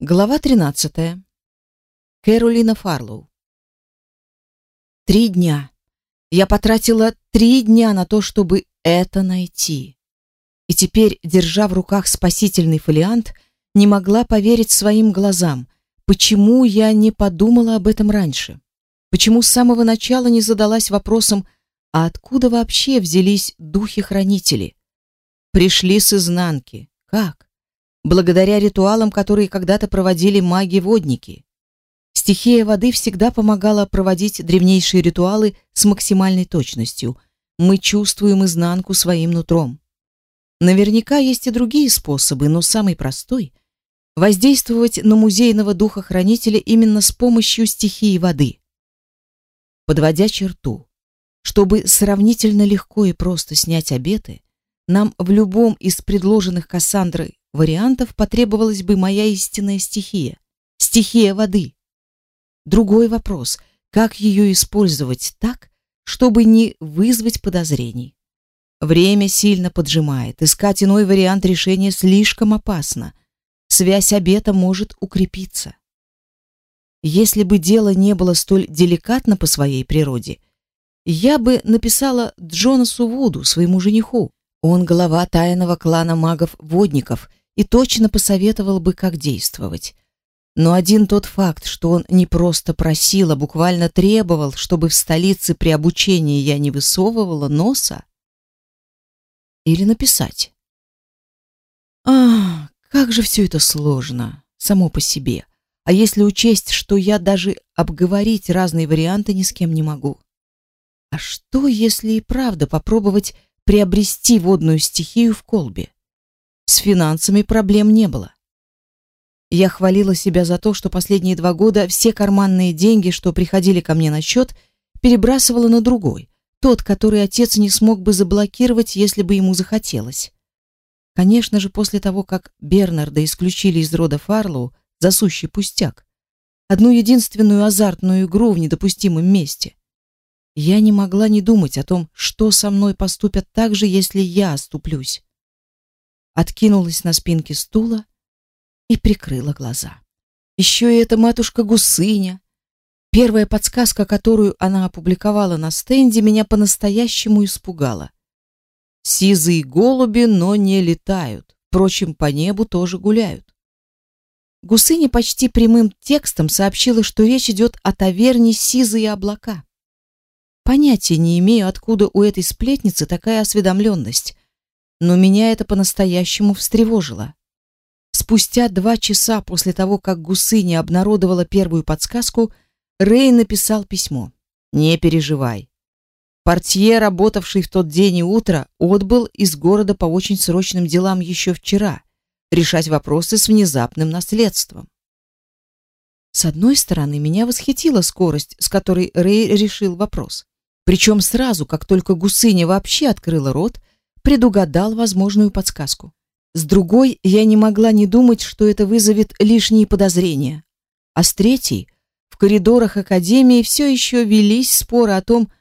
Глава 13. Кэролина Фарлоу. Три дня. Я потратила три дня на то, чтобы это найти. И теперь, держа в руках спасительный фолиант, не могла поверить своим глазам. Почему я не подумала об этом раньше? Почему с самого начала не задалась вопросом, а откуда вообще взялись духи-хранители? Пришли с изнанки. Как? Благодаря ритуалам, которые когда-то проводили маги-водники. Стихия воды всегда помогала проводить древнейшие ритуалы с максимальной точностью. Мы чувствуем изнанку своим нутром. Наверняка есть и другие способы, но самый простой — воздействовать на музейного духа-хранителя именно с помощью стихии воды. Подводя черту, чтобы сравнительно легко и просто снять обеты, нам в любом из предложенных Кассандрой вариантов потребовалась бы моя истинная стихия стихия воды. Другой вопрос: как ее использовать так, чтобы не вызвать подозрений? Время сильно поджимает. Искать иной вариант решения слишком опасно. Связь обета может укрепиться. Если бы дело не было столь деликатно по своей природе, я бы написала Джонасу Вуду, своему жениху. Он глава тайного клана магов-водников и точно посоветовал бы, как действовать. Но один тот факт, что он не просто просил, а буквально требовал, чтобы в столице при обучении я не высовывала носа. Или написать. А, как же все это сложно, само по себе. А если учесть, что я даже обговорить разные варианты ни с кем не могу? А что, если и правда попробовать приобрести водную стихию в колбе? С финансами проблем не было. Я хвалила себя за то, что последние два года все карманные деньги, что приходили ко мне на счет, перебрасывала на другой, тот, который отец не смог бы заблокировать, если бы ему захотелось. Конечно же, после того, как Бернарда исключили из рода Фарлоу за сущий пустяк, одну единственную азартную игру в недопустимом месте, я не могла не думать о том, что со мной поступят так же, если я оступлюсь откинулась на спинке стула и прикрыла глаза. Еще и эта матушка Гусыня. Первая подсказка, которую она опубликовала на стенде, меня по-настоящему испугала. Сизые голуби, но не летают. Впрочем, по небу тоже гуляют. Гусыня почти прямым текстом сообщила, что речь идет о таверне «Сизые облака». Понятия не имею, откуда у этой сплетницы такая осведомленность, но меня это по-настоящему встревожило. Спустя два часа после того, как Гусыня обнародовала первую подсказку, Рэй написал письмо. «Не переживай. Портье, работавший в тот день и утро, отбыл из города по очень срочным делам еще вчера, решать вопросы с внезапным наследством. С одной стороны, меня восхитила скорость, с которой Рэй решил вопрос. Причем сразу, как только Гусыня вообще открыла рот, предугадал возможную подсказку. С другой, я не могла не думать, что это вызовет лишние подозрения. А с третьей, в коридорах академии все еще велись споры о том,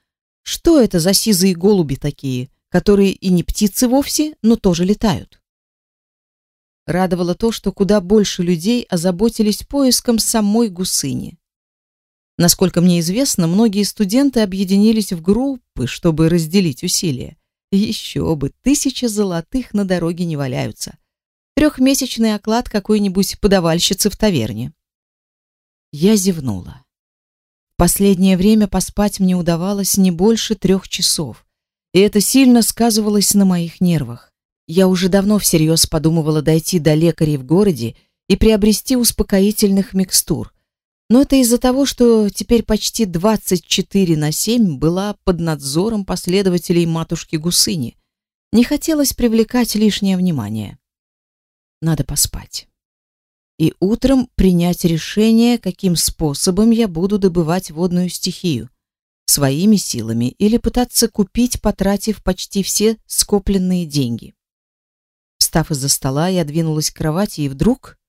что это за сизые голуби такие, которые и не птицы вовсе, но тоже летают. Радовало то, что куда больше людей озаботились поиском самой гусыни. Насколько мне известно, многие студенты объединились в группы, чтобы разделить усилия. Еще бы, тысячи золотых на дороге не валяются. Трехмесячный оклад какой-нибудь подавальщицы в таверне. Я зевнула. В последнее время поспать мне удавалось не больше трех часов, и это сильно сказывалось на моих нервах. Я уже давно всерьез подумывала дойти до лекарей в городе и приобрести успокоительных микстур, но это из-за того, что теперь почти 24 на 7 была под надзором последователей матушки Гусыни. Не хотелось привлекать лишнее внимание. Надо поспать. И утром принять решение, каким способом я буду добывать водную стихию. Своими силами или пытаться купить, потратив почти все скопленные деньги. Встав из-за стола, я двинулась к кровати и вдруг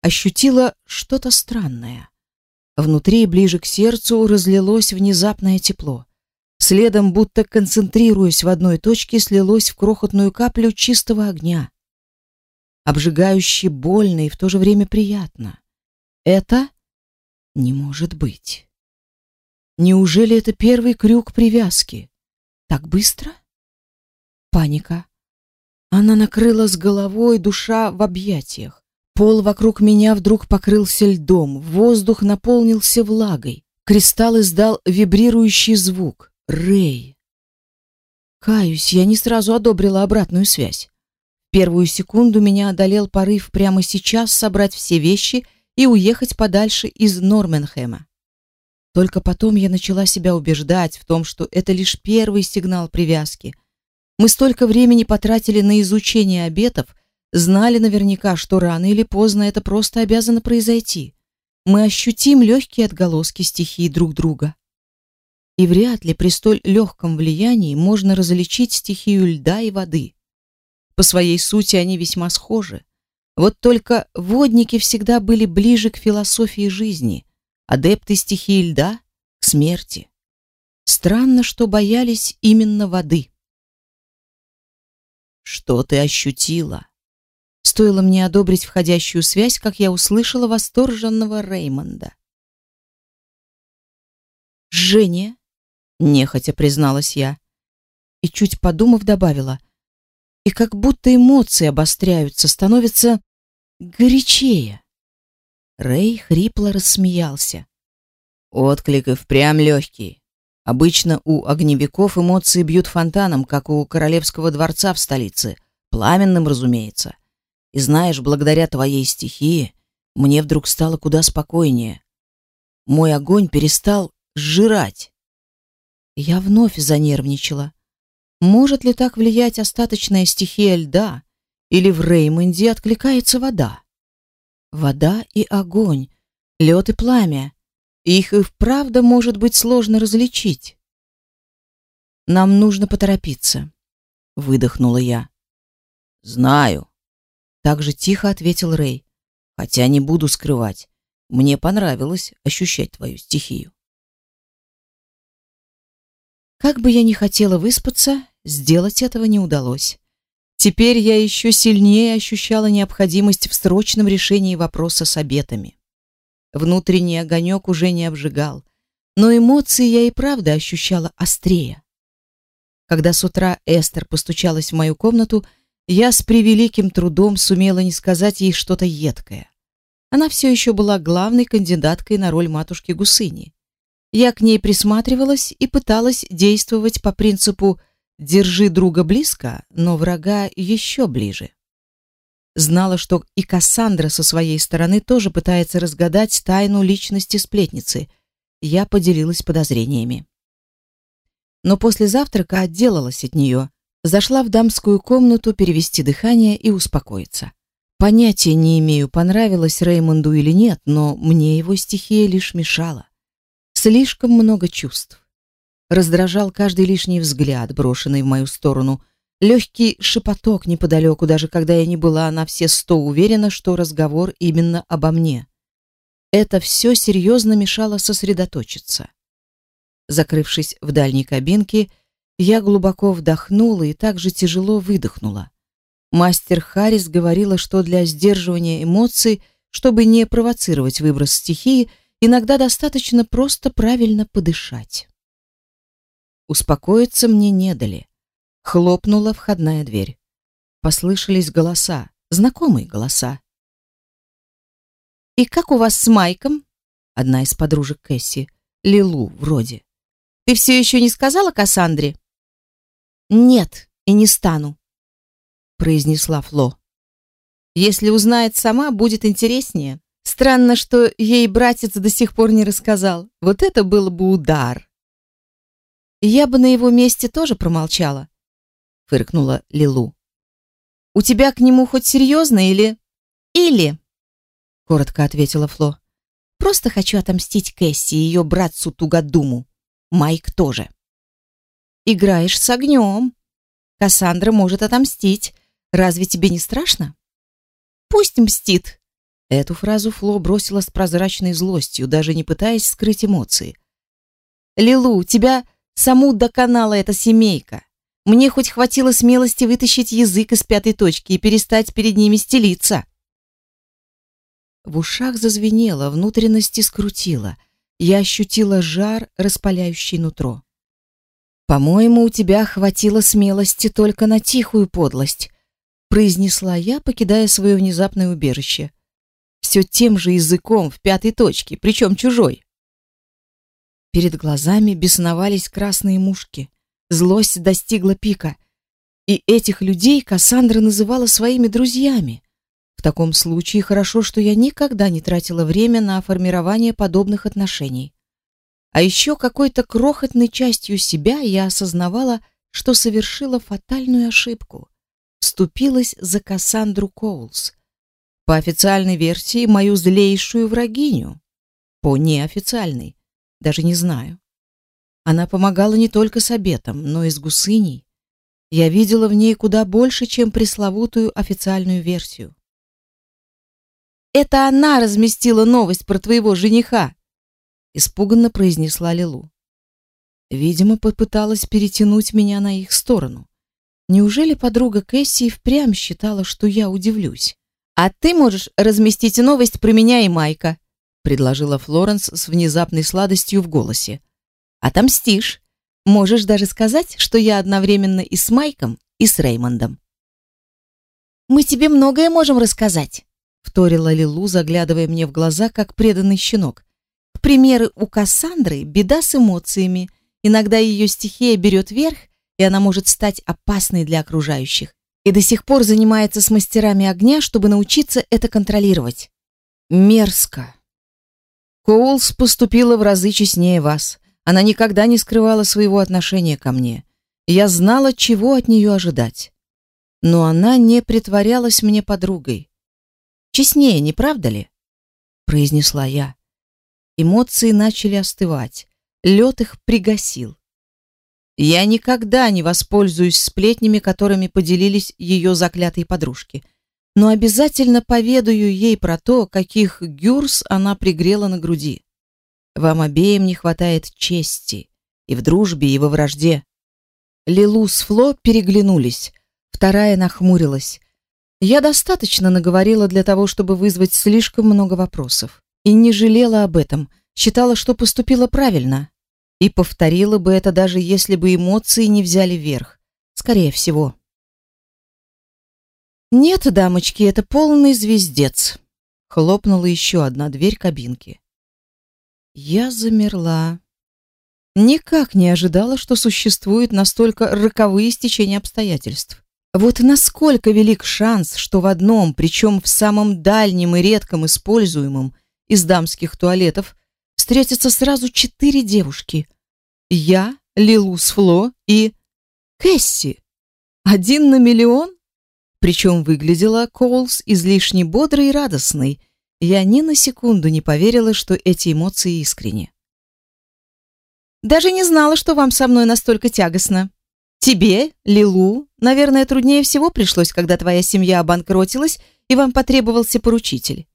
ощутила что-то странное. Внутри, ближе к сердцу, разлилось внезапное тепло. Следом, будто концентрируясь в одной точке, слилось в крохотную каплю чистого огня. обжигающе больно и в то же время приятно. Это не может быть. Неужели это первый крюк привязки? Так быстро? Паника. Она накрыла с головой, душа в объятиях. Пол вокруг меня вдруг покрылся льдом, воздух наполнился влагой. Кристалл издал вибрирующий звук. Рэй. Каюсь, я не сразу одобрила обратную связь. Первую секунду меня одолел порыв прямо сейчас собрать все вещи и уехать подальше из Норменхэма. Только потом я начала себя убеждать в том, что это лишь первый сигнал привязки. Мы столько времени потратили на изучение обетов, знали наверняка, что рано или поздно это просто обязано произойти мы ощутим легкие отголоски стихии друг друга. И вряд ли при столь легком влиянии можно различить стихию льда и воды. По своей сути они весьма схожи. Вот только водники всегда были ближе к философии жизни, адепты стихии льда — к смерти. Странно, что боялись именно воды. «Что ты ощутила?» Стоило мне одобрить входящую связь, как я услышала восторженного Реймонда. «Женя!» — нехотя призналась я. И чуть подумав, добавила. «И как будто эмоции обостряются, становятся горячее». Рей хрипло рассмеялся. Отклик и впрямь легкий. Обычно у огневиков эмоции бьют фонтаном, как у королевского дворца в столице. Пламенным, разумеется. И знаешь, благодаря твоей стихии мне вдруг стало куда спокойнее. Мой огонь перестал сжирать. Я вновь занервничала. Может ли так влиять остаточная стихия льда? Или в Реймонде откликается вода? Вода и огонь, лед и пламя. Их и вправду может быть сложно различить. Нам нужно поторопиться, выдохнула я. Знаю, так же тихо ответил Рэй. Хотя не буду скрывать, мне понравилось ощущать твою стихию. Как бы я ни хотела выспаться, сделать этого не удалось. Теперь я еще сильнее ощущала необходимость в срочном решении вопроса с обетами. Внутренний огонек уже не обжигал, но эмоции я и правда ощущала острее. Когда с утра Эстер постучалась в мою комнату, я с превеликим трудом сумела не сказать ей что-то едкое. Она все еще была главной кандидаткой на роль матушки Гусыни. Я к ней присматривалась и пыталась действовать по принципу «держи друга близко, но врага еще ближе». Знала, что и Кассандра со своей стороны тоже пытается разгадать тайну личности сплетницы. Я поделилась подозрениями. Но после завтрака отделалась от нее, Зашла в дамскую комнату перевести дыхание и успокоиться. Понятия не имею, понравилось Реймонду или нет, но мне его стихия лишь мешала. Слишком много чувств. Раздражал каждый лишний взгляд, брошенный в мою сторону, легкий шепоток неподалеку, даже когда я не была на все сто уверена, что разговор именно обо мне. Это все серьезно мешало сосредоточиться. Закрывшись в дальней кабинке, я глубоко вдохнула и также тяжело выдохнула. Мастер Харрис говорила, что для сдерживания эмоций, чтобы не провоцировать выброс стихии, иногда достаточно просто правильно подышать. Успокоиться мне не дали. Хлопнула входная дверь. Послышались голоса, знакомые голоса. «И как у вас с Майком?» Одна из подружек Кэсси. Лилу, вроде. «Ты все еще не сказала Кассандре?» «Нет, и не стану», — произнесла Фло. «Если узнает сама, будет интереснее. Странно, что ей братец до сих пор не рассказал. Вот это был бы удар». «Я бы на его месте тоже промолчала», — фыркнула Лилу. «У тебя к нему хоть серьезно или...» «Или...» — коротко ответила Фло. «Просто хочу отомстить Кэсси и ее братцу Тугадуму. Майк тоже». Играешь с огнем. Кассандра может отомстить. Разве тебе не страшно? Пусть мстит. Эту фразу Фло бросила с прозрачной злостью, даже не пытаясь скрыть эмоции. Лилу, тебя саму доконала эта семейка. Мне хоть хватило смелости вытащить язык из пятой точки и перестать перед ними стелиться. В ушах зазвенело, внутренности скрутило. Я ощутила жар, распаляющий нутро. По-моему, у тебя хватило смелости только на тихую подлость, произнесла я, покидая свое внезапное убежище. Все тем же языком в пятой точке, причем чужой. Перед глазами бесновались красные мушки. Злость достигла пика. И этих людей Кассандра называла своими друзьями. В таком случае хорошо, что я никогда не тратила время на формирование подобных отношений. А еще какой-то крохотной частью себя я осознавала, что совершила фатальную ошибку. Вступилась за Кассандру Коулс. По официальной версии, мою злейшую врагиню. По неофициальной. Даже не знаю. Она помогала не только с обетом, но и с гусыней. Я видела в ней куда больше, чем пресловутую официальную версию. Это она разместила новость про твоего жениха, испуганно произнесла Лилу. Видимо, попыталась перетянуть меня на их сторону. Неужели подруга Кэсси впрямь считала, что я удивлюсь? А ты можешь разместить новость про меня и Майка, предложила Флоренс с внезапной сладостью в голосе. Отомстишь. Можешь даже сказать, что я одновременно и с Майком, и с Реймондом. Мы тебе многое можем рассказать, вторила Лилу, заглядывая мне в глаза, как преданный щенок. К примеру, у Кассандры беда с эмоциями. Иногда ее стихия берет верх, и она может стать опасной для окружающих. И до сих пор занимается с мастерами огня, чтобы научиться это контролировать. Мерзко. Коулс поступила в разы честнее вас. Она никогда не скрывала своего отношения ко мне. Я знала, чего от нее ожидать. Но она не притворялась мне подругой. Честнее, не правда ли? произнесла я. Эмоции начали остывать. Лед их пригасил. Я никогда не воспользуюсь сплетнями, которыми поделились ее заклятые подружки, но обязательно поведаю ей про то, каких гюрс она пригрела на груди. Вам обеим не хватает чести и в дружбе, и во вражде. Лилу с Фло переглянулись. Вторая нахмурилась. Я достаточно наговорила для того, чтобы вызвать слишком много вопросов и не жалела об этом, считала, что поступила правильно. И повторила бы это даже если бы эмоции не взяли верх. Скорее всего. Нет, дамочки, это полный звездец. Хлопнула еще одна дверь кабинки. Я замерла. Никак не ожидала, что существуют настолько роковые стечения обстоятельств. Вот насколько велик шанс, что в одном, причем в самом дальнем и редком используемом, из дамских туалетов встретятся сразу четыре девушки. Я, Лилус Фло и Кэсси. Один на миллион? Причем выглядела Коулс излишне бодрой и радостной. Я ни на секунду не поверила, что эти эмоции искренни. Даже не знала, что вам со мной настолько тягостно. Тебе, Лилу, наверное, труднее всего пришлось, когда твоя семья обанкротилась и вам потребовался поручитель.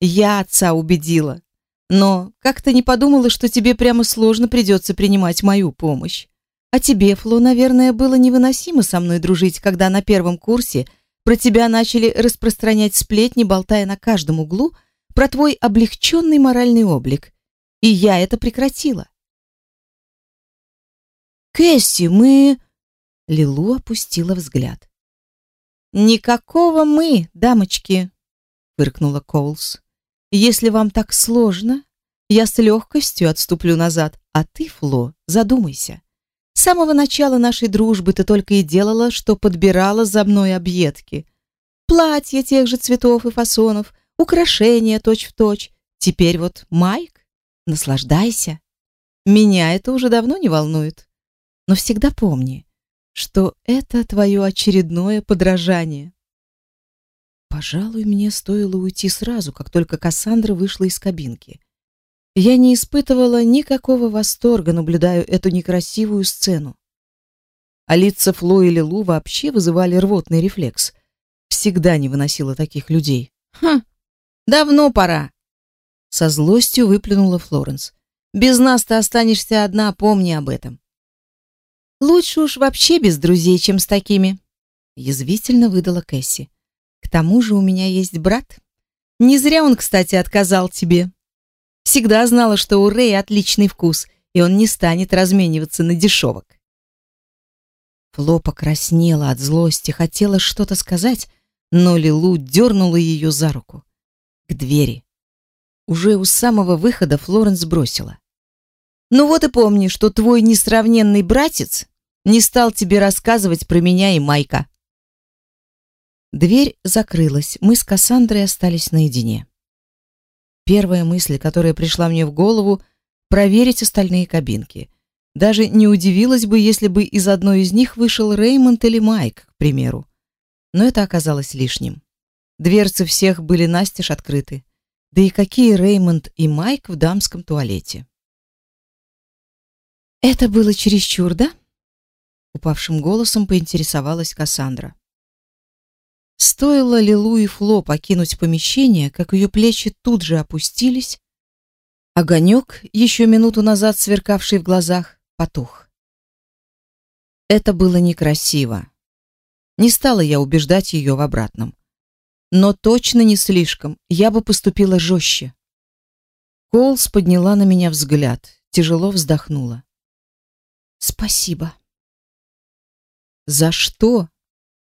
Я отца убедила. Но как-то не подумала, что тебе прямо сложно придется принимать мою помощь. А тебе, Фло, наверное, было невыносимо со мной дружить, когда на первом курсе про тебя начали распространять сплетни, болтая на каждом углу про твой облегченный моральный облик. И я это прекратила. Кэсси, мы... Лилу опустила взгляд. Никакого мы, дамочки, фыркнула Коулс. Если вам так сложно, я с легкостью отступлю назад, а ты, Фло, задумайся. С самого начала нашей дружбы ты только и делала, что подбирала за мной объедки. Платья тех же цветов и фасонов, украшения точь-в-точь. Теперь вот Майк, наслаждайся. Меня это уже давно не волнует. Но всегда помни, что это твое очередное подражание. Пожалуй, мне стоило уйти сразу, как только Кассандра вышла из кабинки. Я не испытывала никакого восторга, наблюдая эту некрасивую сцену. А лица Фло и Лилу вообще вызывали рвотный рефлекс. Всегда не выносила таких людей. «Хм, давно пора!» Со злостью выплюнула Флоренс. «Без нас ты останешься одна, помни об этом». Лучше уж вообще без друзей, чем с такими, язвительно выдала Кэсси. Тому же у меня есть брат. Не зря он, кстати, отказал тебе. Всегда знала, что у Рэя отличный вкус, и он не станет размениваться на дешевок. Фло покраснела от злости, хотела что-то сказать, но Лилу дернула ее за руку. К двери. Уже у самого выхода Флоренс бросила. «Ну вот и помни, что твой несравненный братец не стал тебе рассказывать про меня и Майка». Дверь закрылась, мы с Кассандрой остались наедине. Первая мысль, которая пришла мне в голову, проверить остальные кабинки. Даже не удивилась бы, если бы из одной из них вышел Реймонд или Майк, к примеру. Но это оказалось лишним. Дверцы всех были настежь открыты. Да и какие Реймонд и Майк в дамском туалете? Это было чересчур, да? упавшим голосом поинтересовалась Кассандра. Стоило ли Лу и Фло покинуть помещение, как ее плечи тут же опустились, огонек, еще минуту назад сверкавший в глазах, потух. Это было некрасиво. Не стала я убеждать ее в обратном но точно не слишком. Я бы поступила жестче. Колс подняла на меня взгляд, тяжело вздохнула. Спасибо. За что?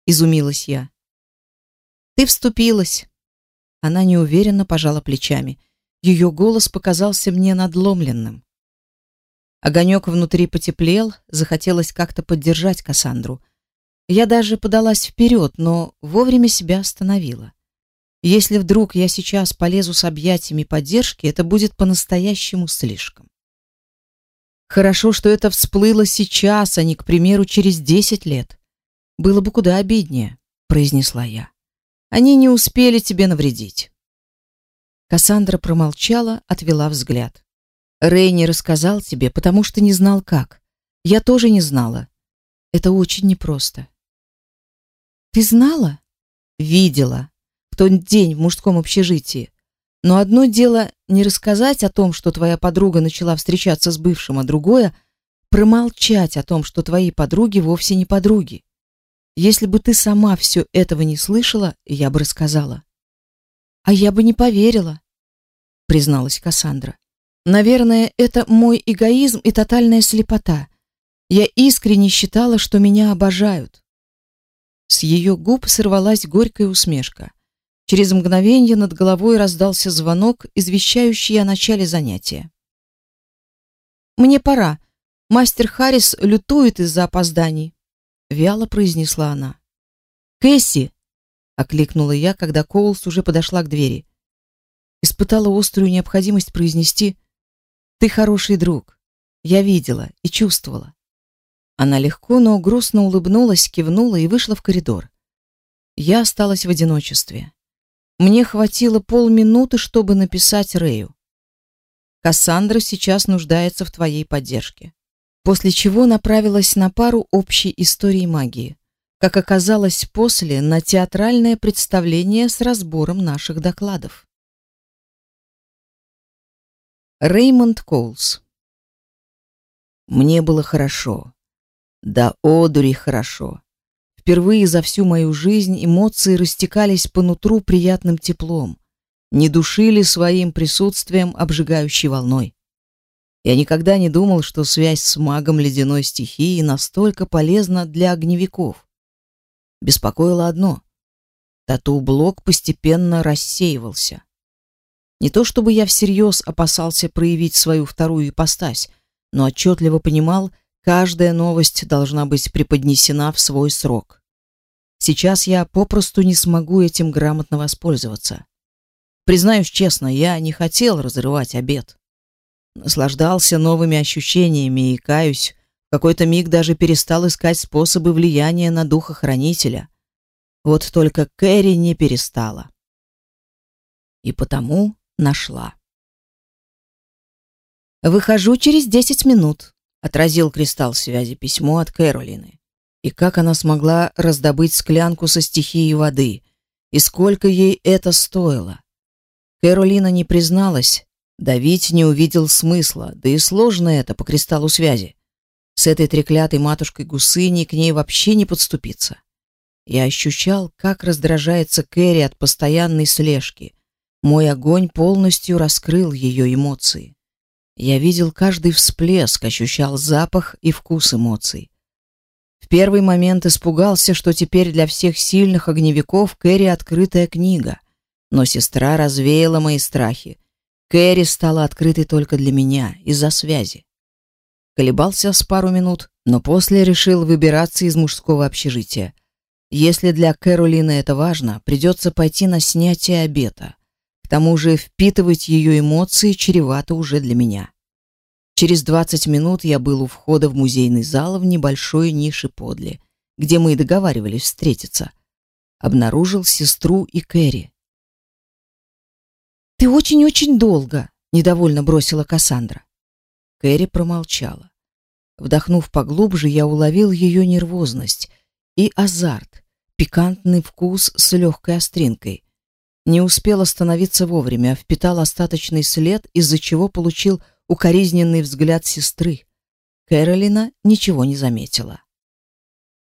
изумилась я. Ты вступилась. Она неуверенно пожала плечами. Ее голос показался мне надломленным. Огонек внутри потеплел, захотелось как-то поддержать Кассандру. Я даже подалась вперед, но вовремя себя остановила. Если вдруг я сейчас полезу с объятиями поддержки, это будет по-настоящему слишком. Хорошо, что это всплыло сейчас, а не, к примеру, через десять лет. Было бы куда обиднее, произнесла я. Они не успели тебе навредить. Кассандра промолчала, отвела взгляд. Рэй не рассказал тебе, потому что не знал как. Я тоже не знала. Это очень непросто. Ты знала? Видела. В тот день в мужском общежитии. Но одно дело не рассказать о том, что твоя подруга начала встречаться с бывшим, а другое промолчать о том, что твои подруги вовсе не подруги. Если бы ты сама все этого не слышала, я бы рассказала. А я бы не поверила, призналась Кассандра. Наверное, это мой эгоизм и тотальная слепота. Я искренне считала, что меня обожают. С ее губ сорвалась горькая усмешка. Через мгновение над головой раздался звонок, извещающий о начале занятия. Мне пора. Мастер Харрис лютует из-за опозданий, вяло произнесла она. Кэсси, окликнула я, когда Коулс уже подошла к двери. Испытала острую необходимость произнести: "Ты хороший друг. Я видела и чувствовала. Она легко, но грустно улыбнулась, кивнула и вышла в коридор. Я осталась в одиночестве. Мне хватило полминуты, чтобы написать Рэю. Кассандра сейчас нуждается в твоей поддержке. После чего направилась на пару общей истории магии. Как оказалось после, на театральное представление с разбором наших докладов. Реймонд Коулс Мне было хорошо. Да одури хорошо. Впервые за всю мою жизнь эмоции растекались по нутру приятным теплом, не душили своим присутствием обжигающей волной. Я никогда не думал, что связь с магом ледяной стихии настолько полезна для огневиков. Беспокоило одно: тату-блок постепенно рассеивался. Не то чтобы я всерьез опасался проявить свою вторую ипостась, но отчетливо понимал, Каждая новость должна быть преподнесена в свой срок. Сейчас я попросту не смогу этим грамотно воспользоваться. Признаюсь честно, я не хотел разрывать обед. Наслаждался новыми ощущениями и, каюсь, в какой-то миг даже перестал искать способы влияния на духа хранителя. Вот только Кэрри не перестала. И потому нашла. Выхожу через десять минут отразил кристалл связи письмо от Кэролины. И как она смогла раздобыть склянку со стихией воды, и сколько ей это стоило. Кэролина не призналась, давить не увидел смысла, да и сложно это по кристаллу связи. С этой треклятой матушкой Гусыни к ней вообще не подступиться. Я ощущал, как раздражается Кэрри от постоянной слежки. Мой огонь полностью раскрыл ее эмоции. Я видел каждый всплеск, ощущал запах и вкус эмоций. В первый момент испугался, что теперь для всех сильных огневиков Кэрри открытая книга. Но сестра развеяла мои страхи. Кэрри стала открытой только для меня, из-за связи. Колебался с пару минут, но после решил выбираться из мужского общежития. Если для Кэролины это важно, придется пойти на снятие обета. К тому же впитывать ее эмоции чревато уже для меня. Через 20 минут я был у входа в музейный зал в небольшой нише подле, где мы и договаривались встретиться. Обнаружил сестру и Кэрри. «Ты очень-очень долго», — недовольно бросила Кассандра. Кэрри промолчала. Вдохнув поглубже, я уловил ее нервозность и азарт, пикантный вкус с легкой остринкой. Не успел остановиться вовремя, впитал остаточный след, из-за чего получил укоризненный взгляд сестры. Кэролина ничего не заметила.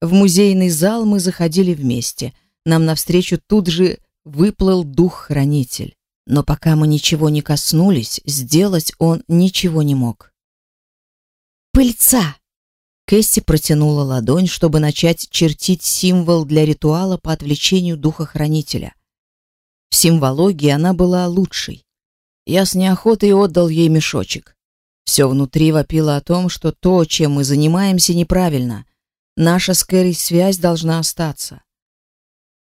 В музейный зал мы заходили вместе. Нам навстречу тут же выплыл дух-хранитель. Но пока мы ничего не коснулись, сделать он ничего не мог. «Пыльца!» Кэсси протянула ладонь, чтобы начать чертить символ для ритуала по отвлечению духа-хранителя. В символогии она была лучшей. Я с неохотой отдал ей мешочек. Все внутри вопило о том, что то, чем мы занимаемся, неправильно. Наша с Кэрри связь должна остаться.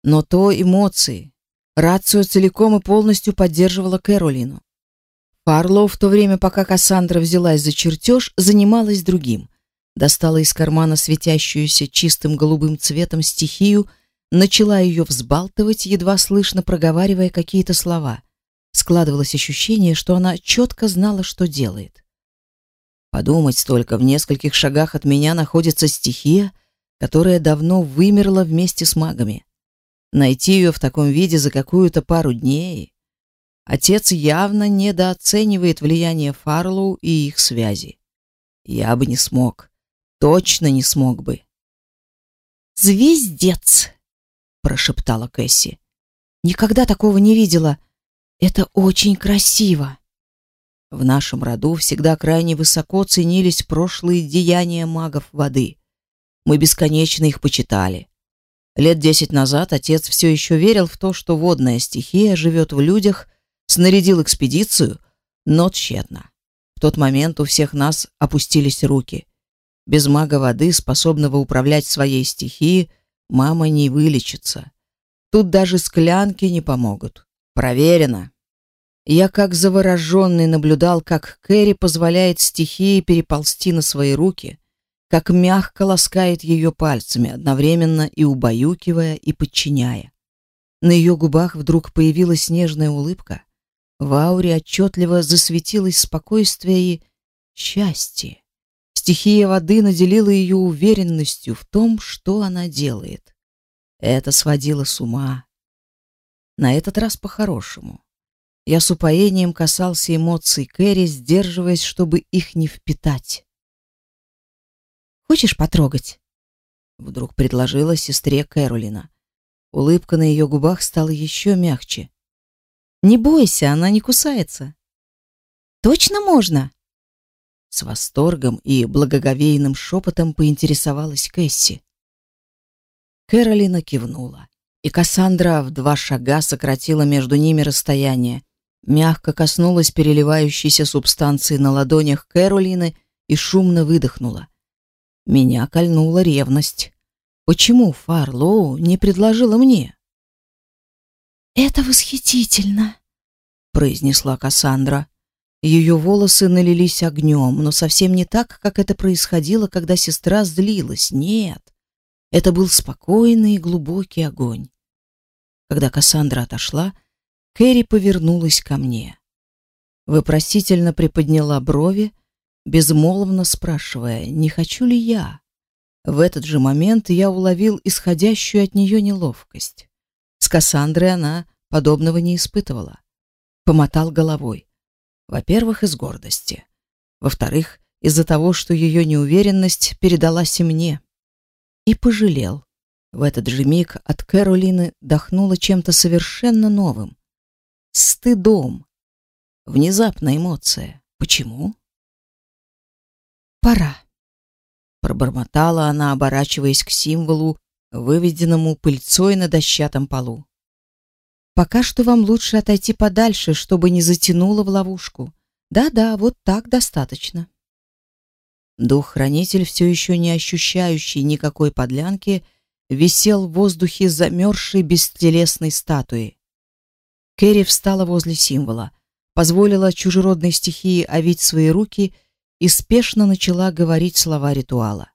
Но то эмоции. Рацию целиком и полностью поддерживала Кэролину. Фарлоу в то время, пока Кассандра взялась за чертеж, занималась другим достала из кармана светящуюся чистым голубым цветом стихию, начала ее взбалтывать, едва слышно проговаривая какие-то слова. Складывалось ощущение, что она четко знала, что делает. Подумать только, в нескольких шагах от меня находится стихия, которая давно вымерла вместе с магами. Найти ее в таком виде за какую-то пару дней... Отец явно недооценивает влияние Фарлоу и их связи. Я бы не смог точно не смог бы. «Звездец!» — прошептала Кэсси. «Никогда такого не видела. Это очень красиво». В нашем роду всегда крайне высоко ценились прошлые деяния магов воды. Мы бесконечно их почитали. Лет десять назад отец все еще верил в то, что водная стихия живет в людях, снарядил экспедицию, но тщетно. В тот момент у всех нас опустились руки. Без мага воды, способного управлять своей стихией, мама не вылечится. Тут даже склянки не помогут. Проверено. Я как завороженный наблюдал, как Кэрри позволяет стихии переползти на свои руки, как мягко ласкает ее пальцами, одновременно и убаюкивая, и подчиняя. На ее губах вдруг появилась нежная улыбка. В ауре отчетливо засветилось спокойствие и счастье. Стихия воды наделила ее уверенностью в том, что она делает. Это сводило с ума. На этот раз по-хорошему. Я с упоением касался эмоций Кэрри, сдерживаясь, чтобы их не впитать. «Хочешь потрогать?» Вдруг предложила сестре Кэролина. Улыбка на ее губах стала еще мягче. «Не бойся, она не кусается». «Точно можно?» С восторгом и благоговейным шепотом поинтересовалась Кэсси. Кэролина кивнула, и Кассандра в два шага сократила между ними расстояние, мягко коснулась переливающейся субстанции на ладонях Кэролины и шумно выдохнула. Меня кольнула ревность. Почему Фарлоу не предложила мне? «Это восхитительно», — произнесла Кассандра. Ее волосы налились огнем, но совсем не так, как это происходило, когда сестра злилась. Нет, это был спокойный и глубокий огонь. Когда Кассандра отошла, Кэрри повернулась ко мне. Вопросительно приподняла брови, безмолвно спрашивая, не хочу ли я. В этот же момент я уловил исходящую от нее неловкость. С Кассандрой она подобного не испытывала. Помотал головой. Во-первых, из гордости. Во-вторых, из-за того, что ее неуверенность передалась и мне. И пожалел. В этот же миг от Кэролины дохнуло чем-то совершенно новым. Стыдом. Внезапная эмоция. Почему? Пора. Пробормотала она, оборачиваясь к символу, выведенному пыльцой на дощатом полу. Пока что вам лучше отойти подальше, чтобы не затянуло в ловушку. Да-да, вот так достаточно. Дух-хранитель, все еще не ощущающий никакой подлянки, висел в воздухе замерзшей бестелесной статуи. Кэрри встала возле символа, позволила чужеродной стихии овить свои руки и спешно начала говорить слова ритуала.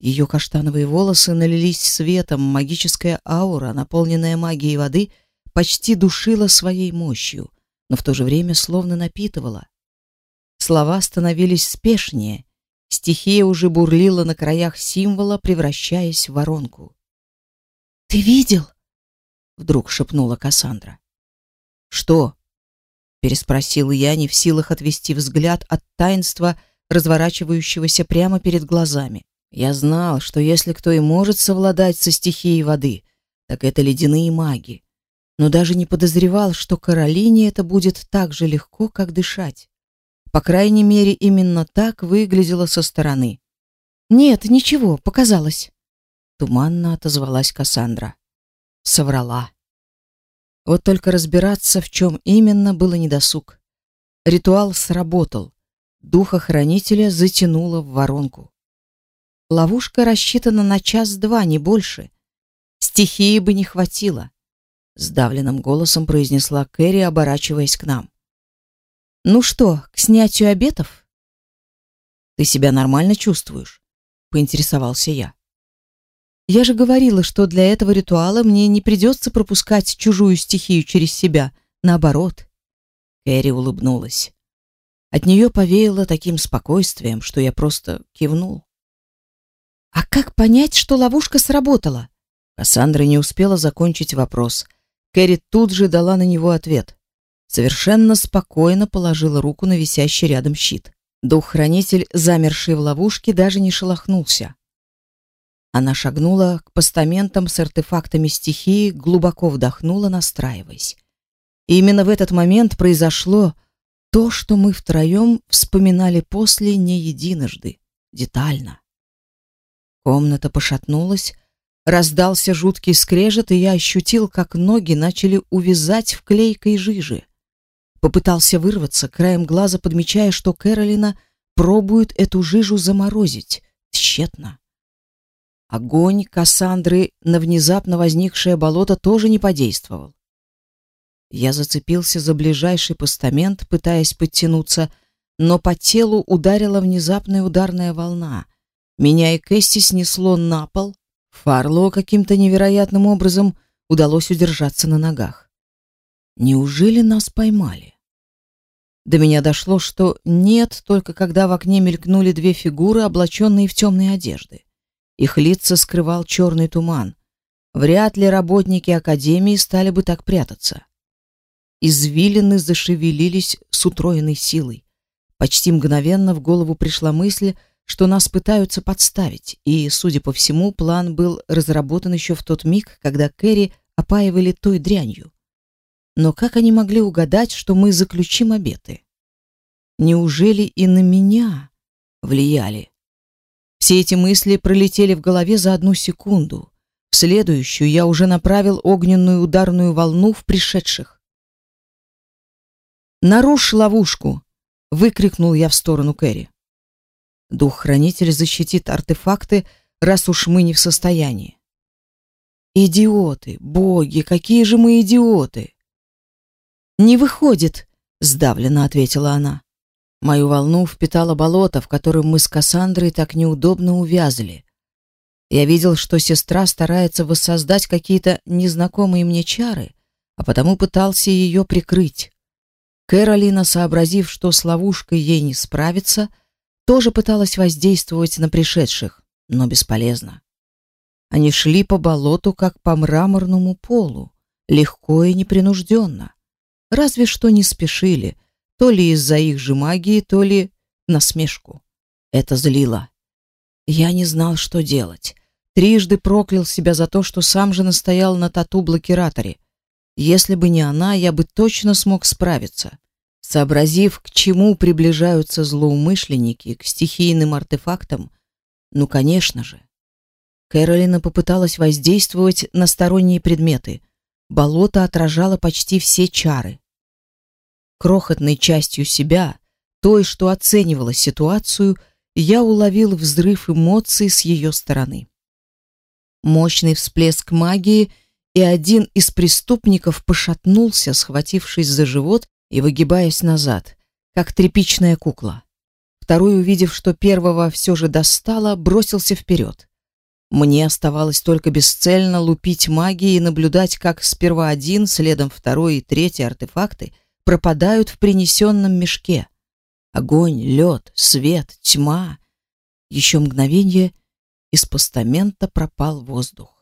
Ее каштановые волосы налились светом, магическая аура, наполненная магией воды, почти душила своей мощью, но в то же время словно напитывала. Слова становились спешнее, стихия уже бурлила на краях символа, превращаясь в воронку. «Ты видел?» — вдруг шепнула Кассандра. «Что?» — переспросил я, не в силах отвести взгляд от таинства, разворачивающегося прямо перед глазами. Я знал, что если кто и может совладать со стихией воды, так это ледяные маги. Но даже не подозревал, что Каролине это будет так же легко, как дышать. По крайней мере, именно так выглядело со стороны. Нет, ничего, показалось. Туманно отозвалась Кассандра. Соврала. Вот только разбираться, в чем именно, было недосуг. Ритуал сработал. Духа-хранителя затянуло в воронку. Ловушка рассчитана на час-два, не больше. Стихии бы не хватило, сдавленным голосом произнесла Кэрри, оборачиваясь к нам. Ну что, к снятию обетов? Ты себя нормально чувствуешь? поинтересовался я. Я же говорила, что для этого ритуала мне не придется пропускать чужую стихию через себя, наоборот. Кэрри улыбнулась. От нее повеяло таким спокойствием, что я просто кивнул. А как понять, что ловушка сработала? Кассандра не успела закончить вопрос. Кэрри тут же дала на него ответ. Совершенно спокойно положила руку на висящий рядом щит. Дух-хранитель, замерший в ловушке, даже не шелохнулся. Она шагнула к постаментам с артефактами стихии, глубоко вдохнула, настраиваясь. И именно в этот момент произошло то, что мы втроем вспоминали после не единожды, детально. Комната пошатнулась, раздался жуткий скрежет, и я ощутил, как ноги начали увязать в клейкой жиже. Попытался вырваться, краем глаза подмечая, что Кэролина пробует эту жижу заморозить. Тщетно. Огонь Кассандры на внезапно возникшее болото тоже не подействовал. Я зацепился за ближайший постамент, пытаясь подтянуться, но по телу ударила внезапная ударная волна. Меня и Кэсси снесло на пол. Фарло каким-то невероятным образом удалось удержаться на ногах. Неужели нас поймали? До меня дошло, что нет, только когда в окне мелькнули две фигуры, облаченные в темные одежды. Их лица скрывал черный туман. Вряд ли работники академии стали бы так прятаться. Извилины зашевелились с утроенной силой. Почти мгновенно в голову пришла мысль, что нас пытаются подставить, и, судя по всему, план был разработан еще в тот миг, когда Кэрри опаивали той дрянью. Но как они могли угадать, что мы заключим обеты? Неужели и на меня влияли? Все эти мысли пролетели в голове за одну секунду. В следующую я уже направил огненную ударную волну в пришедших. «Нарушь ловушку!» — выкрикнул я в сторону Кэрри. Дух-хранитель защитит артефакты, раз уж мы не в состоянии. Идиоты, боги, какие же мы идиоты! Не выходит, сдавленно ответила она. Мою волну впитало болото, в котором мы с Кассандрой так неудобно увязли. Я видел, что сестра старается воссоздать какие-то незнакомые мне чары, а потому пытался ее прикрыть. Кэролина, сообразив, что с ловушкой ей не справиться, тоже пыталась воздействовать на пришедших, но бесполезно. Они шли по болоту, как по мраморному полу, легко и непринужденно. Разве что не спешили, то ли из-за их же магии, то ли насмешку. Это злило. Я не знал, что делать. Трижды проклял себя за то, что сам же настоял на тату-блокираторе. Если бы не она, я бы точно смог справиться. Сообразив, к чему приближаются злоумышленники, к стихийным артефактам, ну, конечно же. Кэролина попыталась воздействовать на сторонние предметы. Болото отражало почти все чары. Крохотной частью себя, той, что оценивала ситуацию, я уловил взрыв эмоций с ее стороны. Мощный всплеск магии, и один из преступников пошатнулся, схватившись за живот и выгибаясь назад, как тряпичная кукла. Второй, увидев, что первого все же достало, бросился вперед. Мне оставалось только бесцельно лупить магией и наблюдать, как сперва один, следом второй и третий артефакты пропадают в принесенном мешке. Огонь, лед, свет, тьма. Еще мгновение, из постамента пропал воздух.